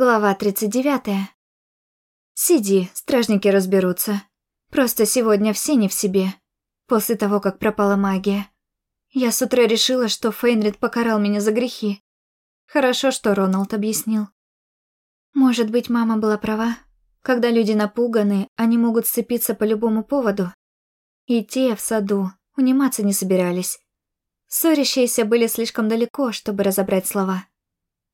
Глава 39. Сиди, стражники разберутся. Просто сегодня все не в себе. После того, как пропала магия. Я с утра решила, что Фейнрид покарал меня за грехи. Хорошо, что Роналд объяснил. Может быть, мама была права. Когда люди напуганы, они могут сцепиться по любому поводу. И те в саду униматься не собирались. Ссорящиеся были слишком далеко, чтобы разобрать слова.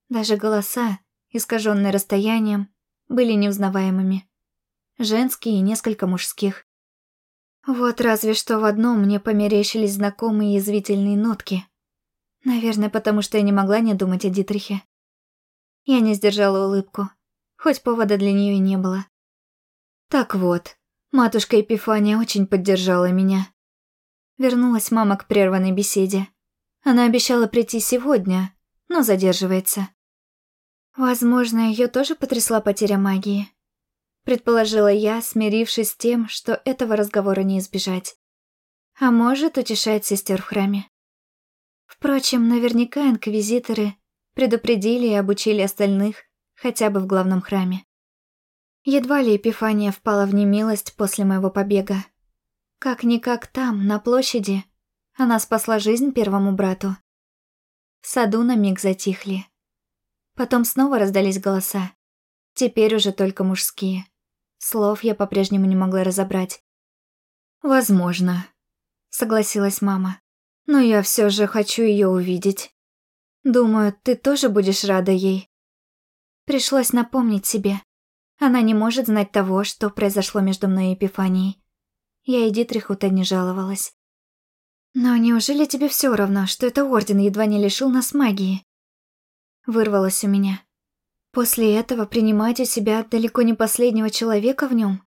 Даже голоса, искаженные расстоянием, были неузнаваемыми. Женские и несколько мужских. Вот разве что в одном мне померещились знакомые язвительные нотки. Наверное, потому что я не могла не думать о Дитрихе. Я не сдержала улыбку, хоть повода для нее и не было. Так вот, матушка Епифания очень поддержала меня. Вернулась мама к прерванной беседе. Она обещала прийти сегодня, но задерживается. Возможно, ее тоже потрясла потеря магии. Предположила я, смирившись с тем, что этого разговора не избежать. А может, утешать сестер в храме. Впрочем, наверняка инквизиторы предупредили и обучили остальных, хотя бы в главном храме. Едва ли Эпифания впала в немилость после моего побега. Как-никак там, на площади, она спасла жизнь первому брату. В саду на миг затихли. Потом снова раздались голоса. Теперь уже только мужские. Слов я по-прежнему не могла разобрать. «Возможно», — согласилась мама. «Но я все же хочу ее увидеть. Думаю, ты тоже будешь рада ей». Пришлось напомнить себе. Она не может знать того, что произошло между мной и Эпифанией. Я и Дитриху-то не жаловалась. «Но неужели тебе все равно, что это Орден едва не лишил нас магии?» Вырвалось у меня. После этого принимать у себя далеко не последнего человека в нем?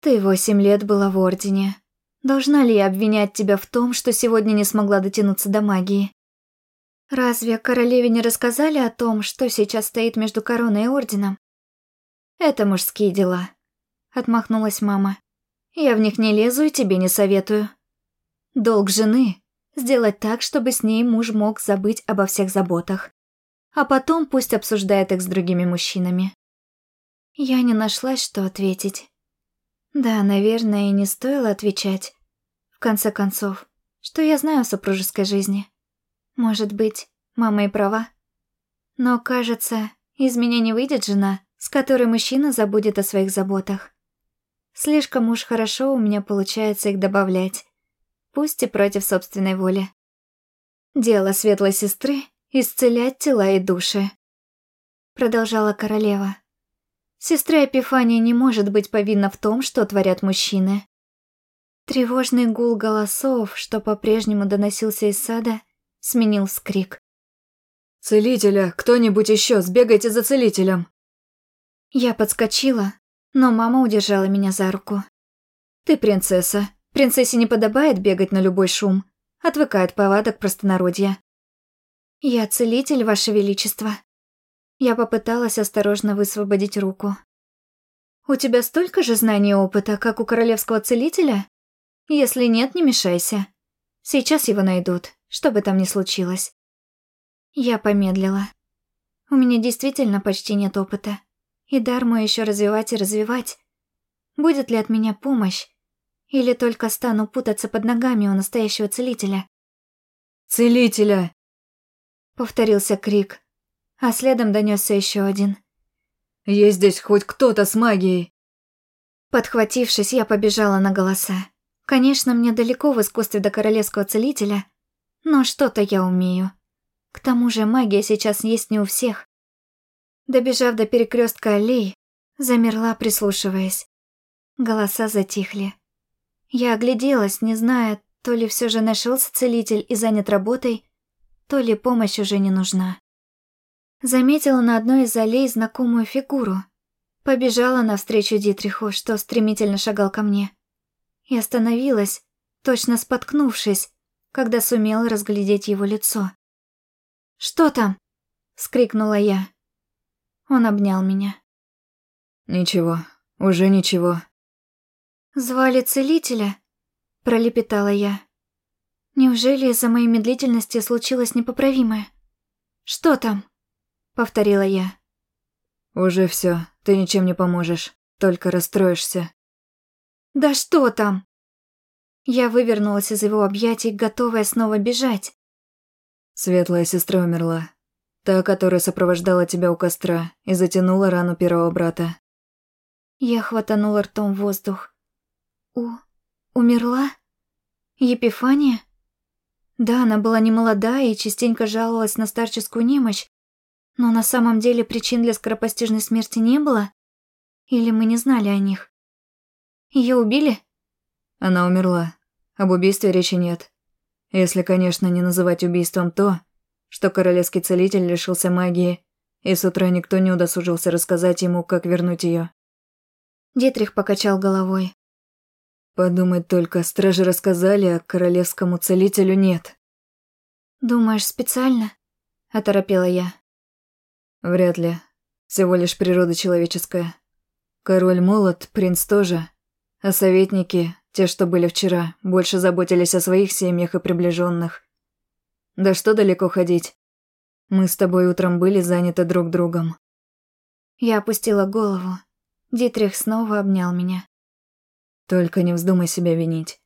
Ты восемь лет была в Ордене. Должна ли я обвинять тебя в том, что сегодня не смогла дотянуться до магии? Разве королеве не рассказали о том, что сейчас стоит между короной и Орденом? Это мужские дела. Отмахнулась мама. Я в них не лезу и тебе не советую. Долг жены – сделать так, чтобы с ней муж мог забыть обо всех заботах а потом пусть обсуждает их с другими мужчинами. Я не нашлась, что ответить. Да, наверное, и не стоило отвечать. В конце концов, что я знаю о супружеской жизни? Может быть, мама и права? Но, кажется, из меня не выйдет жена, с которой мужчина забудет о своих заботах. Слишком уж хорошо у меня получается их добавлять, пусть и против собственной воли. Дело светлой сестры исцелять тела и души. Продолжала королева. Сестра Эпифания не может быть повинна в том, что творят мужчины. Тревожный гул голосов, что по-прежнему доносился из сада, сменил вскрик. «Целителя! Кто-нибудь еще! Сбегайте за целителем!» Я подскочила, но мама удержала меня за руку. «Ты принцесса. Принцессе не подобает бегать на любой шум. Отвыкает повадок простонародья. «Я целитель, Ваше Величество». Я попыталась осторожно высвободить руку. «У тебя столько же знаний и опыта, как у королевского целителя? Если нет, не мешайся. Сейчас его найдут, что бы там ни случилось». Я помедлила. У меня действительно почти нет опыта. И дар мой еще развивать и развивать. Будет ли от меня помощь? Или только стану путаться под ногами у настоящего целителя? «Целителя!» Повторился крик, а следом донесся еще один. «Есть здесь хоть кто-то с магией?» Подхватившись, я побежала на голоса. Конечно, мне далеко в искусстве до королевского целителя, но что-то я умею. К тому же магия сейчас есть не у всех. Добежав до перекрестка аллей, замерла, прислушиваясь. Голоса затихли. Я огляделась, не зная, то ли все же нашелся целитель и занят работой, то ли помощь уже не нужна. Заметила на одной из аллей знакомую фигуру. Побежала навстречу Дитриху, что стремительно шагал ко мне. И остановилась, точно споткнувшись, когда сумела разглядеть его лицо. «Что там?» — скрикнула я. Он обнял меня. «Ничего, уже ничего». «Звали целителя?» — пролепетала я. Неужели из-за моей медлительности случилось непоправимое? «Что там?» — повторила я. Уже все, ты ничем не поможешь, только расстроишься. Да что там? Я вывернулась из его объятий, готовая снова бежать. Светлая сестра умерла. Та, которая сопровождала тебя у костра и затянула рану первого брата. Я хватанула ртом воздух. У... умерла? Епифания? Да, она была не молодая и частенько жаловалась на старческую немощь, но на самом деле причин для скоропостижной смерти не было? Или мы не знали о них? Ее убили? Она умерла. Об убийстве речи нет. Если, конечно, не называть убийством то, что королевский целитель лишился магии, и с утра никто не удосужился рассказать ему, как вернуть ее. Дитрих покачал головой. Подумать только, стражи рассказали, а королевскому целителю нет. «Думаешь, специально?» – оторопела я. Вряд ли. Всего лишь природа человеческая. Король молод, принц тоже. А советники, те, что были вчера, больше заботились о своих семьях и приближенных. Да что далеко ходить. Мы с тобой утром были заняты друг другом. Я опустила голову. Дитрих снова обнял меня. Только не вздумай себя винить.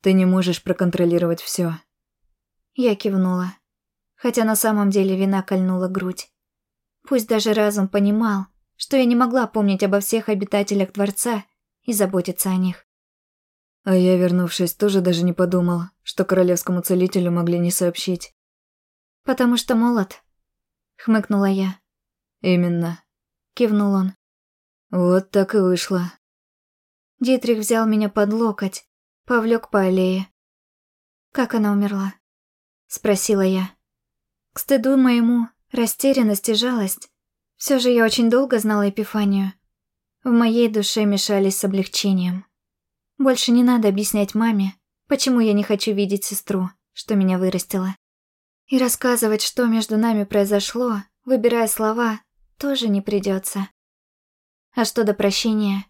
Ты не можешь проконтролировать все. Я кивнула. Хотя на самом деле вина кольнула грудь. Пусть даже разум понимал, что я не могла помнить обо всех обитателях дворца и заботиться о них. А я, вернувшись, тоже даже не подумал, что королевскому целителю могли не сообщить. «Потому что молод», — хмыкнула я. «Именно», — кивнул он. «Вот так и вышло». Дитрих взял меня под локоть, повлек по аллее. «Как она умерла?» — спросила я. К стыду моему Растерянность и жалость. Все же я очень долго знала Эпифанию. В моей душе мешались с облегчением. Больше не надо объяснять маме, почему я не хочу видеть сестру, что меня вырастила. И рассказывать, что между нами произошло, выбирая слова, тоже не придется. А что до прощения?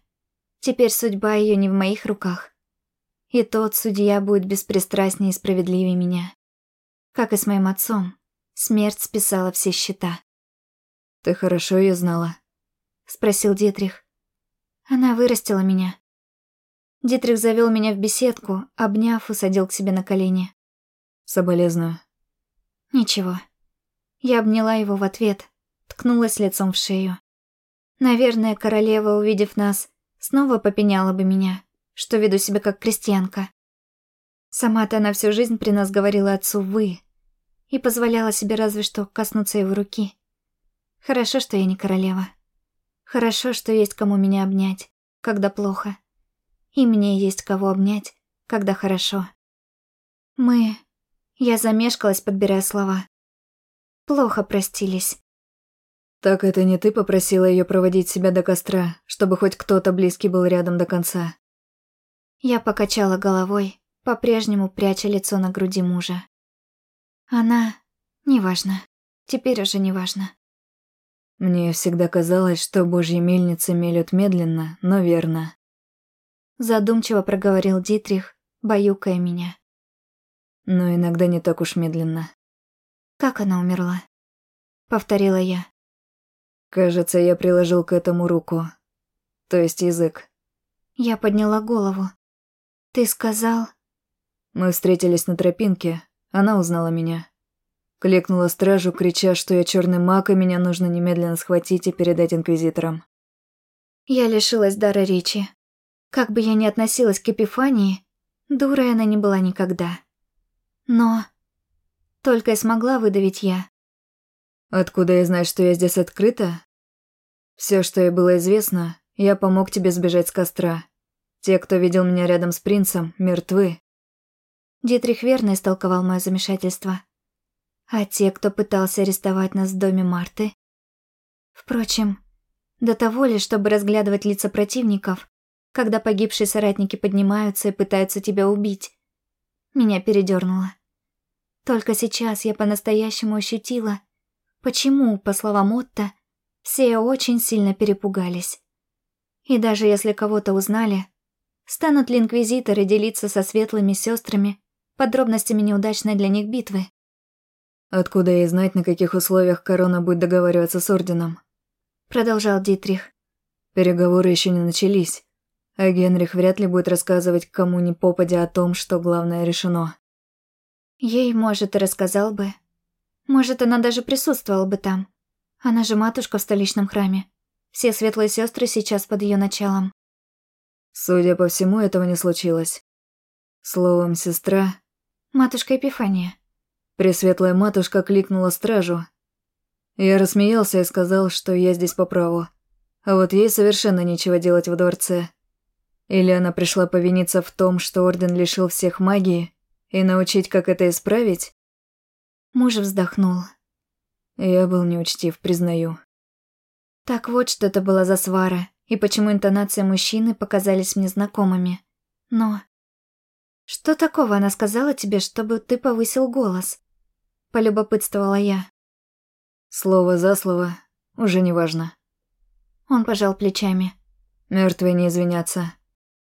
Теперь судьба ее не в моих руках. И тот судья будет беспристрастнее и справедливее меня. Как и с моим отцом, Смерть списала все счета. «Ты хорошо ее знала?» — спросил Дитрих. «Она вырастила меня». Дитрих завел меня в беседку, обняв, усадил к себе на колени. «Соболезную». «Ничего». Я обняла его в ответ, ткнулась лицом в шею. Наверное, королева, увидев нас, снова попеняла бы меня, что веду себя как крестьянка. Сама-то она всю жизнь при нас говорила отцу «вы», и позволяла себе разве что коснуться его руки. Хорошо, что я не королева. Хорошо, что есть кому меня обнять, когда плохо. И мне есть кого обнять, когда хорошо. Мы... Я замешкалась, подбирая слова. Плохо простились. Так это не ты попросила ее проводить себя до костра, чтобы хоть кто-то близкий был рядом до конца? Я покачала головой, по-прежнему пряча лицо на груди мужа. Она... Неважно. Теперь уже неважно. Мне всегда казалось, что божьи мельницы мелют медленно, но верно. Задумчиво проговорил Дитрих, баюкая меня. Но иногда не так уж медленно. Как она умерла? Повторила я. Кажется, я приложил к этому руку. То есть язык. Я подняла голову. Ты сказал... Мы встретились на тропинке, она узнала меня. Кликнула стражу, крича, что я черный маг, и меня нужно немедленно схватить и передать инквизиторам. Я лишилась дара речи. Как бы я ни относилась к Эпифании, дурой она не была никогда. Но... Только и смогла выдавить я. Откуда я знаю, что я здесь открыта? Все, что ей было известно, я помог тебе сбежать с костра. Те, кто видел меня рядом с принцем, мертвы. Дитрих верно истолковал мое замешательство. А те, кто пытался арестовать нас в доме Марты? Впрочем, до того ли, чтобы разглядывать лица противников, когда погибшие соратники поднимаются и пытаются тебя убить. Меня передернуло. Только сейчас я по-настоящему ощутила, почему, по словам Отто, все очень сильно перепугались. И даже если кого-то узнали, станут ли инквизиторы делиться со светлыми сестрами подробностями неудачной для них битвы. Откуда ей знать, на каких условиях корона будет договариваться с Орденом? продолжал Дитрих. Переговоры еще не начались, а Генрих вряд ли будет рассказывать кому ни попадя о том, что главное решено. Ей, может, и рассказал бы. Может, она даже присутствовала бы там. Она же матушка в столичном храме. Все светлые сестры сейчас под ее началом. Судя по всему, этого не случилось. Словом, сестра... Матушка Епифания. Пресветлая матушка кликнула стражу. Я рассмеялся и сказал, что я здесь по праву. А вот ей совершенно нечего делать в дворце. Или она пришла повиниться в том, что Орден лишил всех магии, и научить, как это исправить? Муж вздохнул. Я был неучтив, признаю. Так вот, что это была за свара, и почему интонации мужчины показались мне знакомыми. Но... Что такого она сказала тебе, чтобы ты повысил голос? Полюбопытствовала я. Слово за слово, уже не важно. Он пожал плечами. Мертвые не извинятся.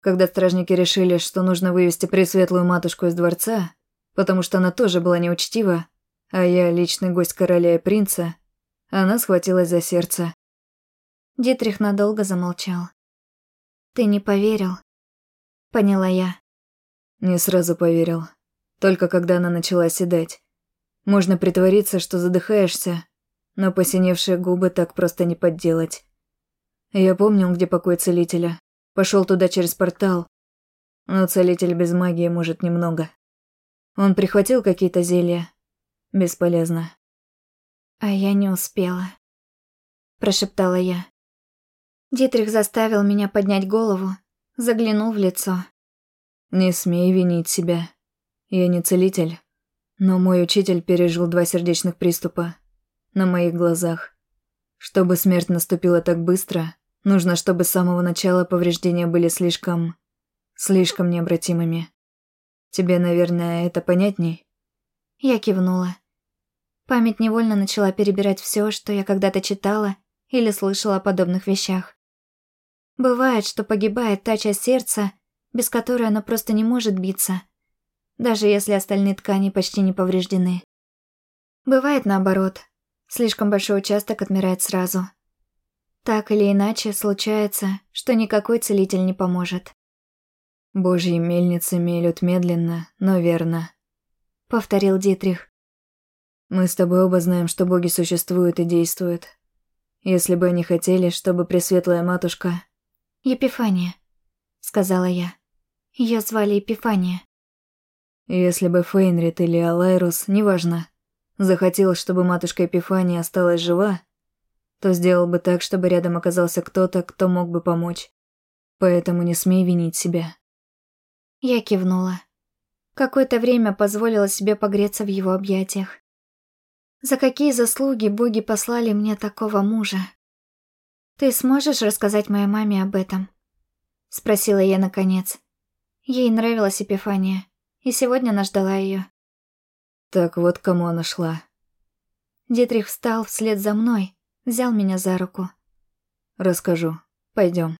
Когда стражники решили, что нужно вывести Пресветлую Матушку из дворца, потому что она тоже была неучтива, а я личный гость короля и принца, она схватилась за сердце. Дитрих надолго замолчал. «Ты не поверил?» Поняла я. Не сразу поверил. Только когда она начала седать. Можно притвориться, что задыхаешься, но посиневшие губы так просто не подделать. Я помнил, где покой целителя. Пошел туда через портал. Но целитель без магии может немного. Он прихватил какие-то зелья. Бесполезно. А я не успела. Прошептала я. Дитрих заставил меня поднять голову, заглянул в лицо. Не смей винить себя. Я не целитель. Но мой учитель пережил два сердечных приступа. На моих глазах. Чтобы смерть наступила так быстро, нужно, чтобы с самого начала повреждения были слишком... слишком необратимыми. Тебе, наверное, это понятней? Я кивнула. Память невольно начала перебирать все, что я когда-то читала или слышала о подобных вещах. Бывает, что погибает та часть сердца, без которой оно просто не может биться, даже если остальные ткани почти не повреждены. Бывает наоборот, слишком большой участок отмирает сразу. Так или иначе, случается, что никакой целитель не поможет. «Божьи мельницы мелют медленно, но верно», — повторил Дитрих. «Мы с тобой оба знаем, что боги существуют и действуют. Если бы они хотели, чтобы Пресветлая Матушка «Епифания», — сказала я. Ее звали Епифания. Если бы Фейнрид или Алайрус, неважно, захотел, чтобы матушка Епифания осталась жива, то сделал бы так, чтобы рядом оказался кто-то, кто мог бы помочь. Поэтому не смей винить себя. Я кивнула. Какое-то время позволила себе погреться в его объятиях. За какие заслуги боги послали мне такого мужа? «Ты сможешь рассказать моей маме об этом?» Спросила я наконец. Ей нравилась Эпифания, и сегодня она ждала ее. Так вот кому она шла. Дитрих встал вслед за мной, взял меня за руку. «Расскажу. Пойдем.